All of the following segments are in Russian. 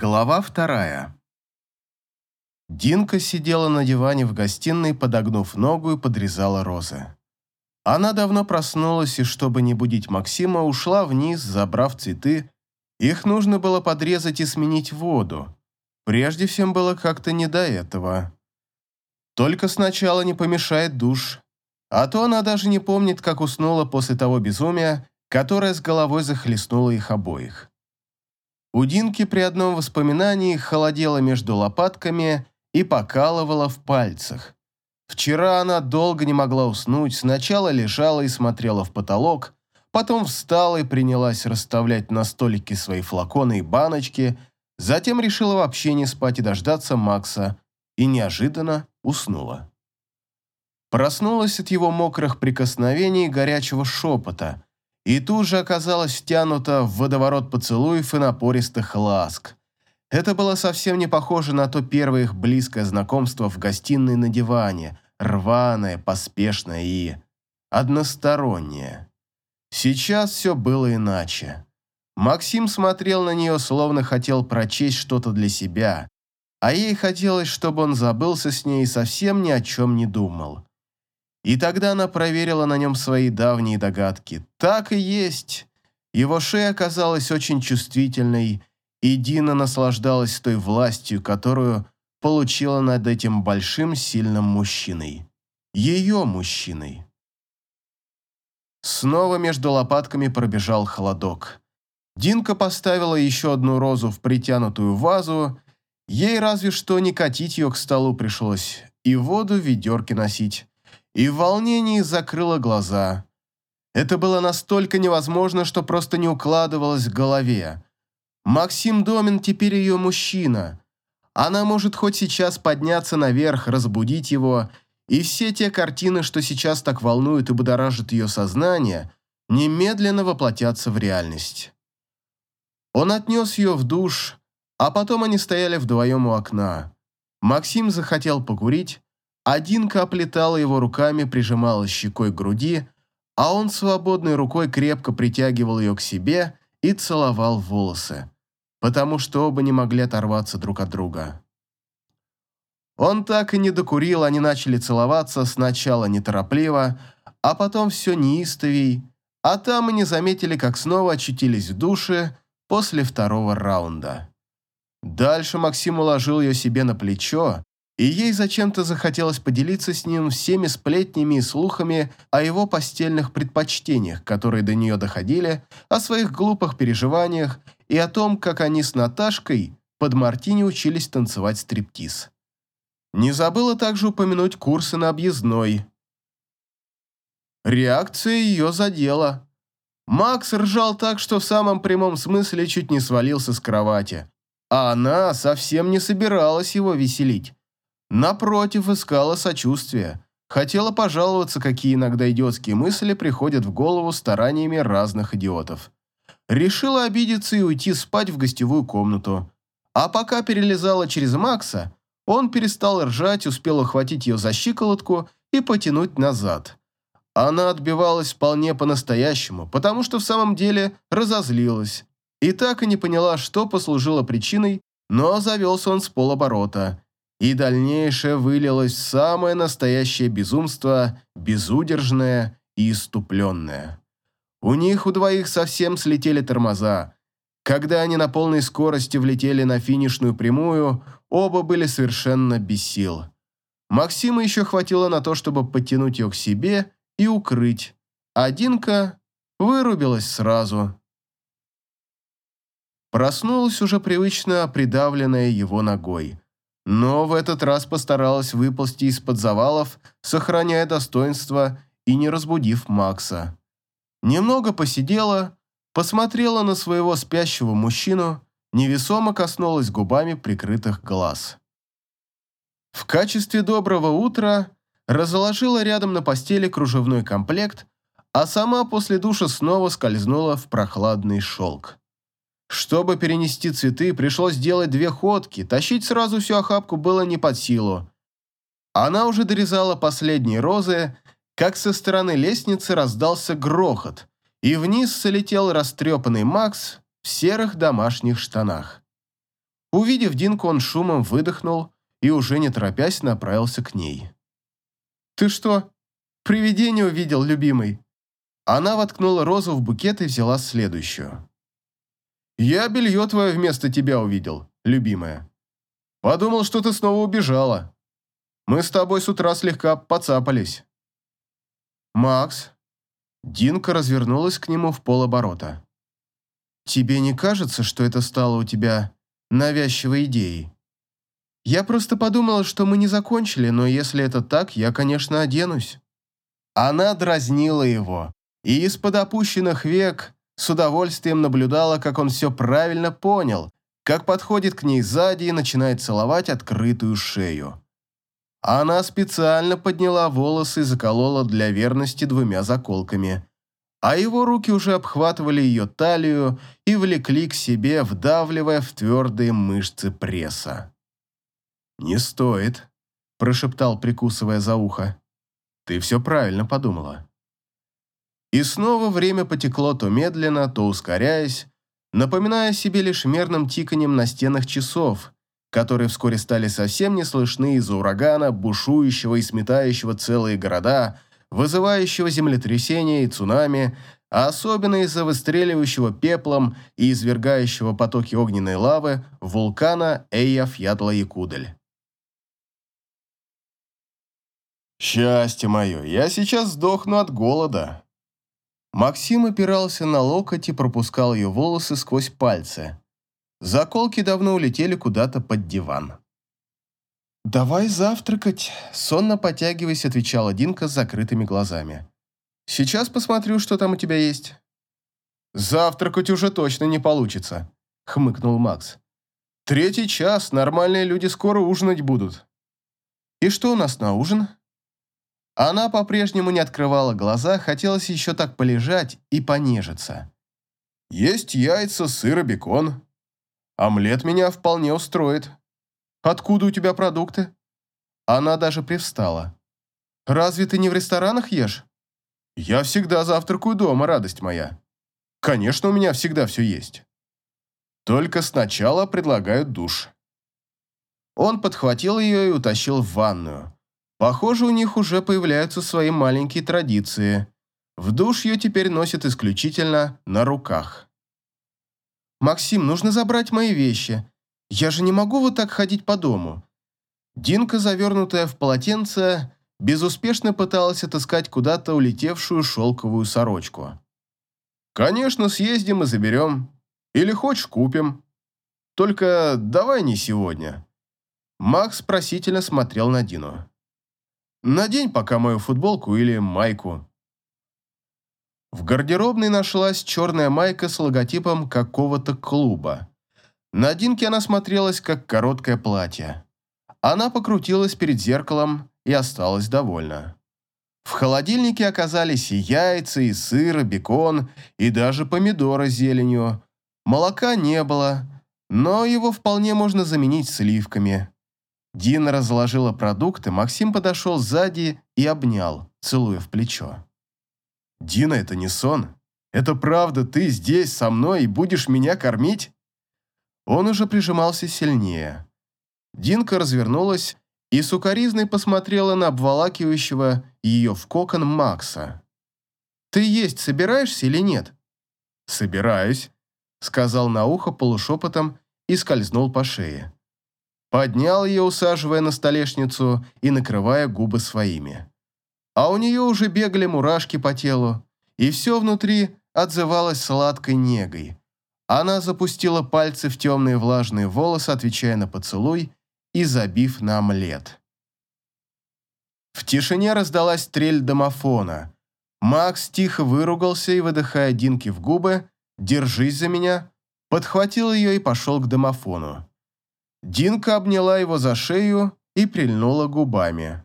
Глава вторая. Динка сидела на диване в гостиной, подогнув ногу и подрезала розы. Она давно проснулась и, чтобы не будить Максима, ушла вниз, забрав цветы. Их нужно было подрезать и сменить воду. Прежде всем было как-то не до этого. Только сначала не помешает душ. А то она даже не помнит, как уснула после того безумия, которое с головой захлестнуло их обоих. У Динки при одном воспоминании холодело между лопатками и покалывало в пальцах. Вчера она долго не могла уснуть, сначала лежала и смотрела в потолок, потом встала и принялась расставлять на столике свои флаконы и баночки, затем решила вообще не спать и дождаться Макса, и неожиданно уснула. Проснулась от его мокрых прикосновений и горячего шепота – и тут же оказалась втянута в водоворот поцелуев и напористых ласк. Это было совсем не похоже на то первое их близкое знакомство в гостиной на диване, рваное, поспешное и одностороннее. Сейчас все было иначе. Максим смотрел на нее, словно хотел прочесть что-то для себя, а ей хотелось, чтобы он забылся с ней и совсем ни о чем не думал. И тогда она проверила на нем свои давние догадки. Так и есть. Его шея оказалась очень чувствительной, и Дина наслаждалась той властью, которую получила над этим большим сильным мужчиной. Ее мужчиной. Снова между лопатками пробежал холодок. Динка поставила еще одну розу в притянутую вазу. Ей разве что не катить ее к столу пришлось, и воду в ведерке носить и в волнении закрыла глаза. Это было настолько невозможно, что просто не укладывалось в голове. Максим Домин теперь ее мужчина. Она может хоть сейчас подняться наверх, разбудить его, и все те картины, что сейчас так волнуют и будоражат ее сознание, немедленно воплотятся в реальность. Он отнес ее в душ, а потом они стояли вдвоем у окна. Максим захотел покурить, Одинка оплетала его руками, прижимала щекой к груди, а он свободной рукой крепко притягивал ее к себе и целовал волосы, потому что оба не могли оторваться друг от друга. Он так и не докурил, они начали целоваться сначала неторопливо, а потом все неистовей, а там и не заметили, как снова очутились в душе после второго раунда. Дальше Максим уложил ее себе на плечо и ей зачем-то захотелось поделиться с ним всеми сплетнями и слухами о его постельных предпочтениях, которые до нее доходили, о своих глупых переживаниях и о том, как они с Наташкой под Мартини учились танцевать стриптиз. Не забыла также упомянуть курсы на объездной. Реакция ее задела. Макс ржал так, что в самом прямом смысле чуть не свалился с кровати. А она совсем не собиралась его веселить. Напротив, искала сочувствия. Хотела пожаловаться, какие иногда идиотские мысли приходят в голову стараниями разных идиотов. Решила обидеться и уйти спать в гостевую комнату. А пока перелезала через Макса, он перестал ржать, успел ухватить ее за щиколотку и потянуть назад. Она отбивалась вполне по-настоящему, потому что в самом деле разозлилась. И так и не поняла, что послужило причиной, но завелся он с полоборота – и дальнейшее вылилось в самое настоящее безумство, безудержное и иступленное. У них у двоих совсем слетели тормоза. Когда они на полной скорости влетели на финишную прямую, оба были совершенно без сил. Максима еще хватило на то, чтобы подтянуть ее к себе и укрыть, а Динка вырубилась сразу. Проснулась уже привычно придавленная его ногой но в этот раз постаралась выползти из-под завалов, сохраняя достоинство и не разбудив Макса. Немного посидела, посмотрела на своего спящего мужчину, невесомо коснулась губами прикрытых глаз. В качестве доброго утра разложила рядом на постели кружевной комплект, а сама после душа снова скользнула в прохладный шелк. Чтобы перенести цветы, пришлось сделать две ходки, тащить сразу всю охапку было не под силу. Она уже дорезала последние розы, как со стороны лестницы раздался грохот, и вниз солетел растрепанный Макс в серых домашних штанах. Увидев Динку, он шумом выдохнул и уже не торопясь направился к ней. «Ты что, привидение увидел, любимый?» Она воткнула розу в букет и взяла следующую. «Я белье твое вместо тебя увидел, любимая. Подумал, что ты снова убежала. Мы с тобой с утра слегка поцапались». «Макс?» Динка развернулась к нему в полоборота. «Тебе не кажется, что это стало у тебя навязчивой идеей? Я просто подумала, что мы не закончили, но если это так, я, конечно, оденусь». Она дразнила его, и из-под опущенных век с удовольствием наблюдала, как он все правильно понял, как подходит к ней сзади и начинает целовать открытую шею. Она специально подняла волосы и заколола для верности двумя заколками, а его руки уже обхватывали ее талию и влекли к себе, вдавливая в твердые мышцы пресса. «Не стоит», – прошептал, прикусывая за ухо. «Ты все правильно подумала». И снова время потекло то медленно, то ускоряясь, напоминая себе лишь мерным тиканьем на стенах часов, которые вскоре стали совсем не слышны из-за урагана, бушующего и сметающего целые города, вызывающего землетрясения и цунами, а особенно из-за выстреливающего пеплом и извергающего потоки огненной лавы вулкана Эйя-Фьятла-Якудель. «Счастье мое, я сейчас сдохну от голода», Максим опирался на локоть и пропускал ее волосы сквозь пальцы. Заколки давно улетели куда-то под диван. «Давай завтракать», — сонно потягиваясь, отвечала Динка с закрытыми глазами. «Сейчас посмотрю, что там у тебя есть». «Завтракать уже точно не получится», — хмыкнул Макс. «Третий час, нормальные люди скоро ужинать будут». «И что у нас на ужин?» Она по-прежнему не открывала глаза, хотелось еще так полежать и понежиться. «Есть яйца, сыр и бекон. Омлет меня вполне устроит. Откуда у тебя продукты?» Она даже привстала. «Разве ты не в ресторанах ешь?» «Я всегда завтракаю дома, радость моя. Конечно, у меня всегда все есть. Только сначала предлагают душ». Он подхватил ее и утащил в ванную Похоже, у них уже появляются свои маленькие традиции. В душ ее теперь носят исключительно на руках. «Максим, нужно забрать мои вещи. Я же не могу вот так ходить по дому». Динка, завернутая в полотенце, безуспешно пыталась отыскать куда-то улетевшую шелковую сорочку. «Конечно, съездим и заберем. Или хочешь, купим. Только давай не сегодня». Макс просительно смотрел на Дину. Надень пока мою футболку или майку». В гардеробной нашлась черная майка с логотипом какого-то клуба. На Динке она смотрелась, как короткое платье. Она покрутилась перед зеркалом и осталась довольна. В холодильнике оказались и яйца, и сыр, и бекон, и даже помидоры с зеленью. Молока не было, но его вполне можно заменить сливками. Дина разложила продукты, Максим подошел сзади и обнял, целуя в плечо. «Дина, это не сон. Это правда, ты здесь со мной и будешь меня кормить?» Он уже прижимался сильнее. Динка развернулась и сукоризной посмотрела на обволакивающего ее в кокон Макса. «Ты есть собираешься или нет?» «Собираюсь», — сказал на ухо полушепотом и скользнул по шее. Поднял ее, усаживая на столешницу и накрывая губы своими. А у нее уже бегали мурашки по телу, и все внутри отзывалось сладкой негой. Она запустила пальцы в темные влажные волосы, отвечая на поцелуй и забив на омлет. В тишине раздалась трель домофона. Макс тихо выругался и, выдыхая Динки в губы, «Держись за меня», подхватил ее и пошел к домофону. Динка обняла его за шею и прильнула губами.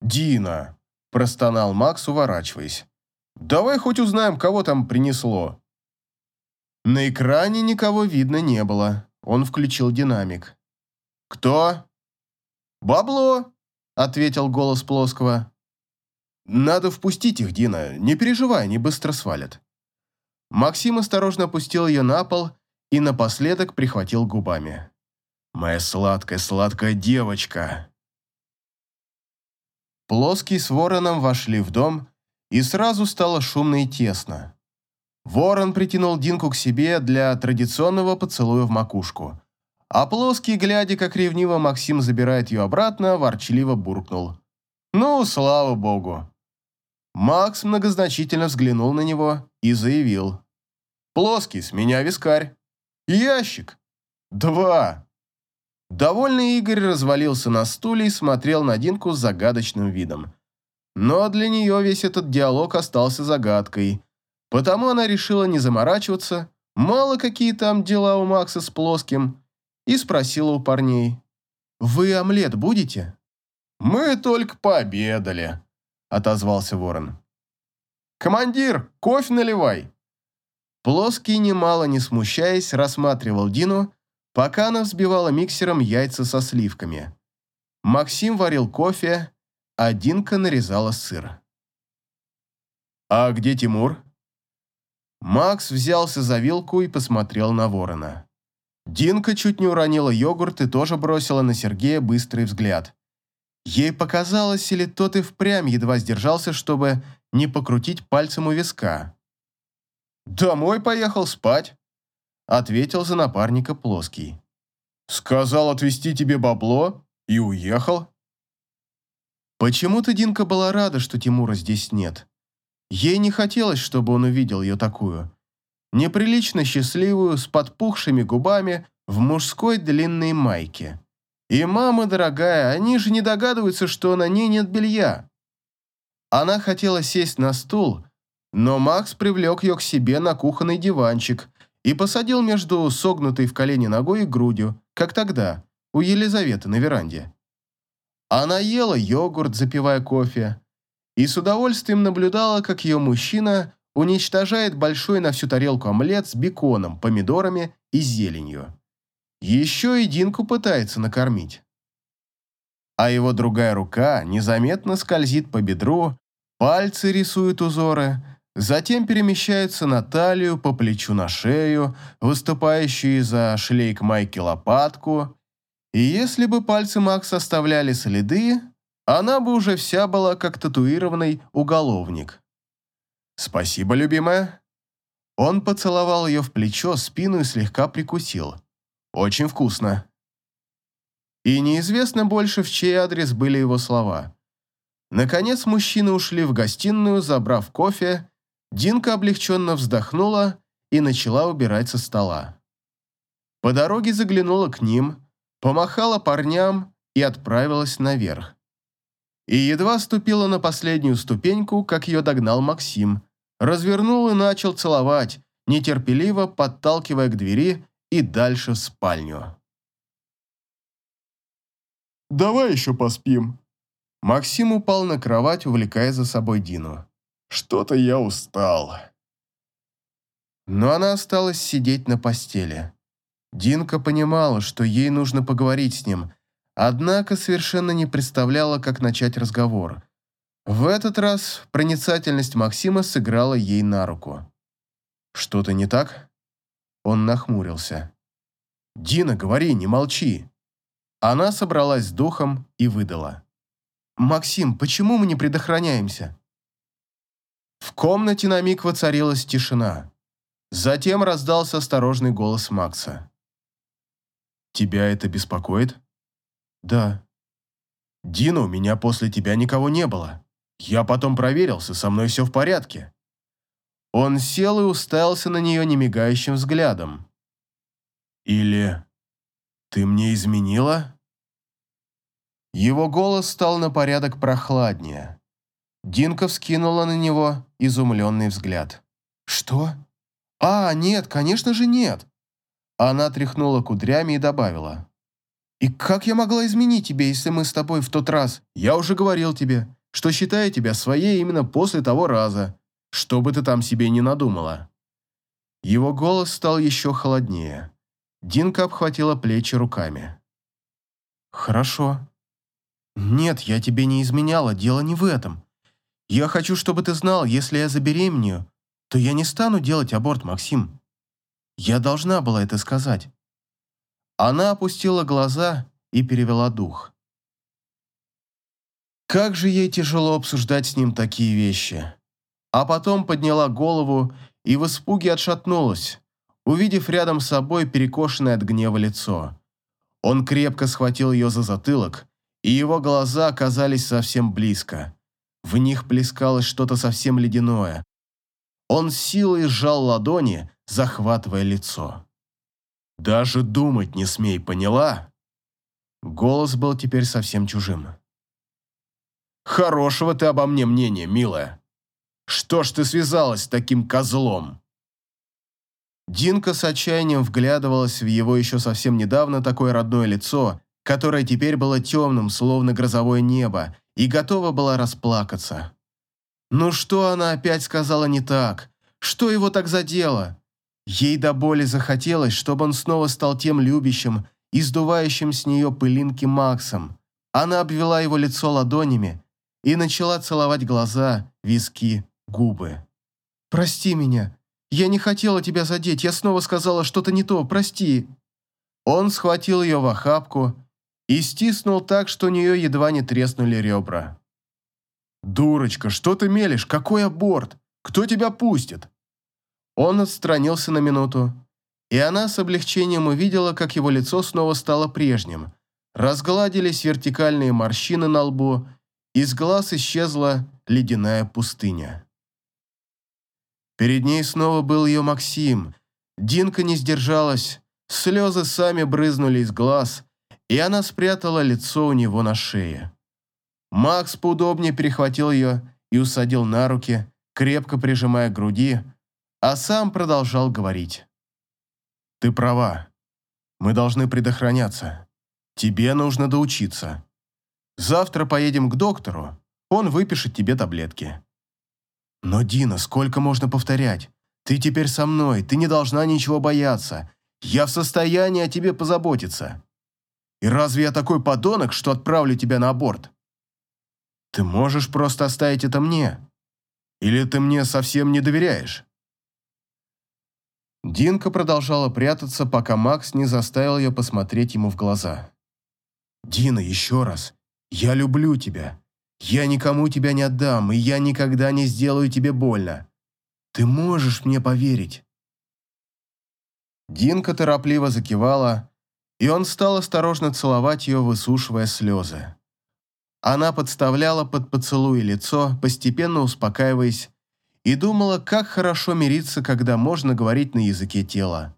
«Дина!» – простонал Макс, уворачиваясь. «Давай хоть узнаем, кого там принесло». На экране никого видно не было. Он включил динамик. «Кто?» «Бабло!» – ответил голос плоского. «Надо впустить их, Дина. Не переживай, они быстро свалят». Максим осторожно опустил ее на пол и напоследок прихватил губами. «Моя сладкая-сладкая девочка!» Плоский с вороном вошли в дом, и сразу стало шумно и тесно. Ворон притянул Динку к себе для традиционного поцелуя в макушку, а Плоский, глядя, как ревниво Максим забирает ее обратно, ворчливо буркнул. «Ну, слава богу!» Макс многозначительно взглянул на него и заявил. «Плоский, с меня вискарь. Ящик. Два». Довольный Игорь развалился на стуле и смотрел на Динку с загадочным видом. Но для нее весь этот диалог остался загадкой, потому она решила не заморачиваться, мало какие там дела у Макса с плоским, и спросила у парней. «Вы омлет будете?» «Мы только пообедали», — отозвался ворон. «Командир, кофе наливай!» Плоский, немало не смущаясь, рассматривал Дину, пока она взбивала миксером яйца со сливками. Максим варил кофе, а Динка нарезала сыр. «А где Тимур?» Макс взялся за вилку и посмотрел на ворона. Динка чуть не уронила йогурт и тоже бросила на Сергея быстрый взгляд. Ей показалось, или тот и впрямь едва сдержался, чтобы не покрутить пальцем у виска. «Домой поехал спать», ответил за напарника Плоский. «Сказал отвезти тебе бабло и уехал». Почему-то Динка была рада, что Тимура здесь нет. Ей не хотелось, чтобы он увидел ее такую. Неприлично счастливую, с подпухшими губами, в мужской длинной майке. И мама дорогая, они же не догадываются, что на ней нет белья. Она хотела сесть на стул, но Макс привлек ее к себе на кухонный диванчик, и посадил между согнутой в колени ногой и грудью, как тогда, у Елизаветы на веранде. Она ела йогурт, запивая кофе, и с удовольствием наблюдала, как ее мужчина уничтожает большой на всю тарелку омлет с беконом, помидорами и зеленью. Еще и Динку пытается накормить. А его другая рука незаметно скользит по бедру, пальцы рисуют узоры, Затем перемещаются на талию, по плечу на шею, выступающую из-за шлейк майки лопатку. И если бы пальцы Макса оставляли следы, она бы уже вся была как татуированный уголовник. «Спасибо, любимая». Он поцеловал ее в плечо, спину и слегка прикусил. «Очень вкусно». И неизвестно больше, в чей адрес были его слова. Наконец мужчины ушли в гостиную, забрав кофе Динка облегченно вздохнула и начала убирать со стола. По дороге заглянула к ним, помахала парням и отправилась наверх. И едва ступила на последнюю ступеньку, как ее догнал Максим, развернул и начал целовать, нетерпеливо подталкивая к двери и дальше в спальню. «Давай еще поспим». Максим упал на кровать, увлекая за собой Дину. Что-то я устал. Но она осталась сидеть на постели. Динка понимала, что ей нужно поговорить с ним, однако совершенно не представляла, как начать разговор. В этот раз проницательность Максима сыграла ей на руку. «Что-то не так?» Он нахмурился. «Дина, говори, не молчи!» Она собралась с духом и выдала. «Максим, почему мы не предохраняемся?» В комнате на миг воцарилась тишина. Затем раздался осторожный голос Макса. «Тебя это беспокоит?» «Да». «Дина, у меня после тебя никого не было. Я потом проверился, со мной все в порядке». Он сел и уставился на нее немигающим взглядом. «Или ты мне изменила?» Его голос стал на порядок прохладнее. Динка вскинула на него изумленный взгляд. «Что? А, нет, конечно же нет!» Она тряхнула кудрями и добавила. «И как я могла изменить тебе, если мы с тобой в тот раз? Я уже говорил тебе, что считаю тебя своей именно после того раза, что бы ты там себе не надумала». Его голос стал еще холоднее. Динка обхватила плечи руками. «Хорошо. Нет, я тебе не изменяла, дело не в этом. Я хочу, чтобы ты знал, если я забеременею, то я не стану делать аборт, Максим. Я должна была это сказать. Она опустила глаза и перевела дух. Как же ей тяжело обсуждать с ним такие вещи. А потом подняла голову и в испуге отшатнулась, увидев рядом с собой перекошенное от гнева лицо. Он крепко схватил ее за затылок, и его глаза оказались совсем близко. В них плескалось что-то совсем ледяное. Он силой сжал ладони, захватывая лицо. «Даже думать не смей, поняла?» Голос был теперь совсем чужим. «Хорошего ты обо мне мнения, милая. Что ж ты связалась с таким козлом?» Динка с отчаянием вглядывалась в его еще совсем недавно такое родное лицо, которое теперь было темным, словно грозовое небо, и готова была расплакаться. Ну что она опять сказала не так? Что его так задело? Ей до боли захотелось, чтобы он снова стал тем любящим и с нее пылинки Максом. Она обвела его лицо ладонями и начала целовать глаза, виски, губы. «Прости меня. Я не хотела тебя задеть. Я снова сказала что-то не то. Прости». Он схватил ее в охапку и стиснул так, что у нее едва не треснули ребра. «Дурочка, что ты мелешь? Какой аборт? Кто тебя пустит?» Он отстранился на минуту, и она с облегчением увидела, как его лицо снова стало прежним. Разгладились вертикальные морщины на лбу, из глаз исчезла ледяная пустыня. Перед ней снова был ее Максим. Динка не сдержалась, слезы сами брызнули из глаз, и она спрятала лицо у него на шее. Макс поудобнее перехватил ее и усадил на руки, крепко прижимая к груди, а сам продолжал говорить. «Ты права. Мы должны предохраняться. Тебе нужно доучиться. Завтра поедем к доктору, он выпишет тебе таблетки». «Но, Дина, сколько можно повторять? Ты теперь со мной, ты не должна ничего бояться. Я в состоянии о тебе позаботиться. И разве я такой подонок, что отправлю тебя на аборт? Ты можешь просто оставить это мне? Или ты мне совсем не доверяешь?» Динка продолжала прятаться, пока Макс не заставил ее посмотреть ему в глаза. «Дина, еще раз. Я люблю тебя. Я никому тебя не отдам, и я никогда не сделаю тебе больно. Ты можешь мне поверить?» Динка торопливо закивала, и он стал осторожно целовать ее, высушивая слезы. Она подставляла под поцелуй лицо, постепенно успокаиваясь, и думала, как хорошо мириться, когда можно говорить на языке тела.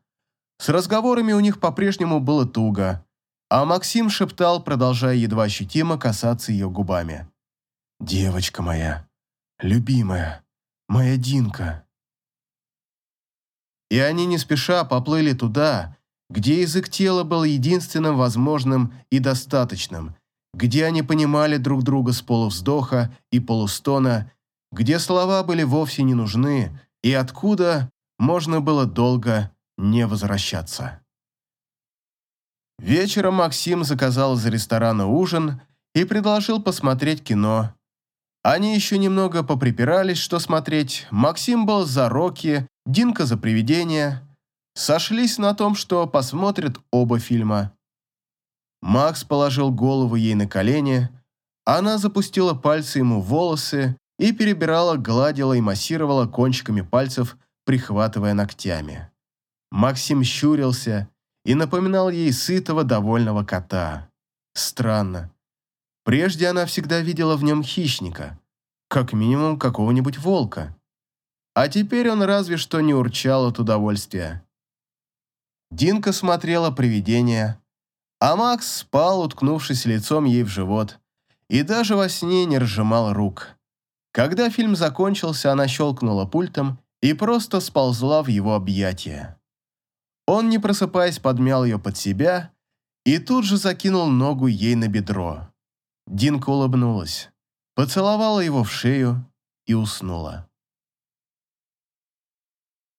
С разговорами у них по-прежнему было туго, а Максим шептал, продолжая едва ощутимо касаться ее губами. «Девочка моя, любимая, моя Динка». И они не спеша поплыли туда, где язык тела был единственным возможным и достаточным, где они понимали друг друга с полувздоха и полустона, где слова были вовсе не нужны и откуда можно было долго не возвращаться. Вечером Максим заказал из ресторана ужин и предложил посмотреть кино. Они еще немного поприпирались, что смотреть. Максим был за Рокки, Динка за привидения сошлись на том, что посмотрят оба фильма. Макс положил голову ей на колени, она запустила пальцы ему в волосы и перебирала, гладила и массировала кончиками пальцев, прихватывая ногтями. Максим щурился и напоминал ей сытого, довольного кота. Странно. Прежде она всегда видела в нем хищника, как минимум какого-нибудь волка. А теперь он разве что не урчал от удовольствия. Динка смотрела привидение, а Макс спал, уткнувшись лицом ей в живот, и даже во сне не разжимал рук. Когда фильм закончился, она щелкнула пультом и просто сползла в его объятия. Он, не просыпаясь, подмял ее под себя и тут же закинул ногу ей на бедро. Динка улыбнулась, поцеловала его в шею и уснула.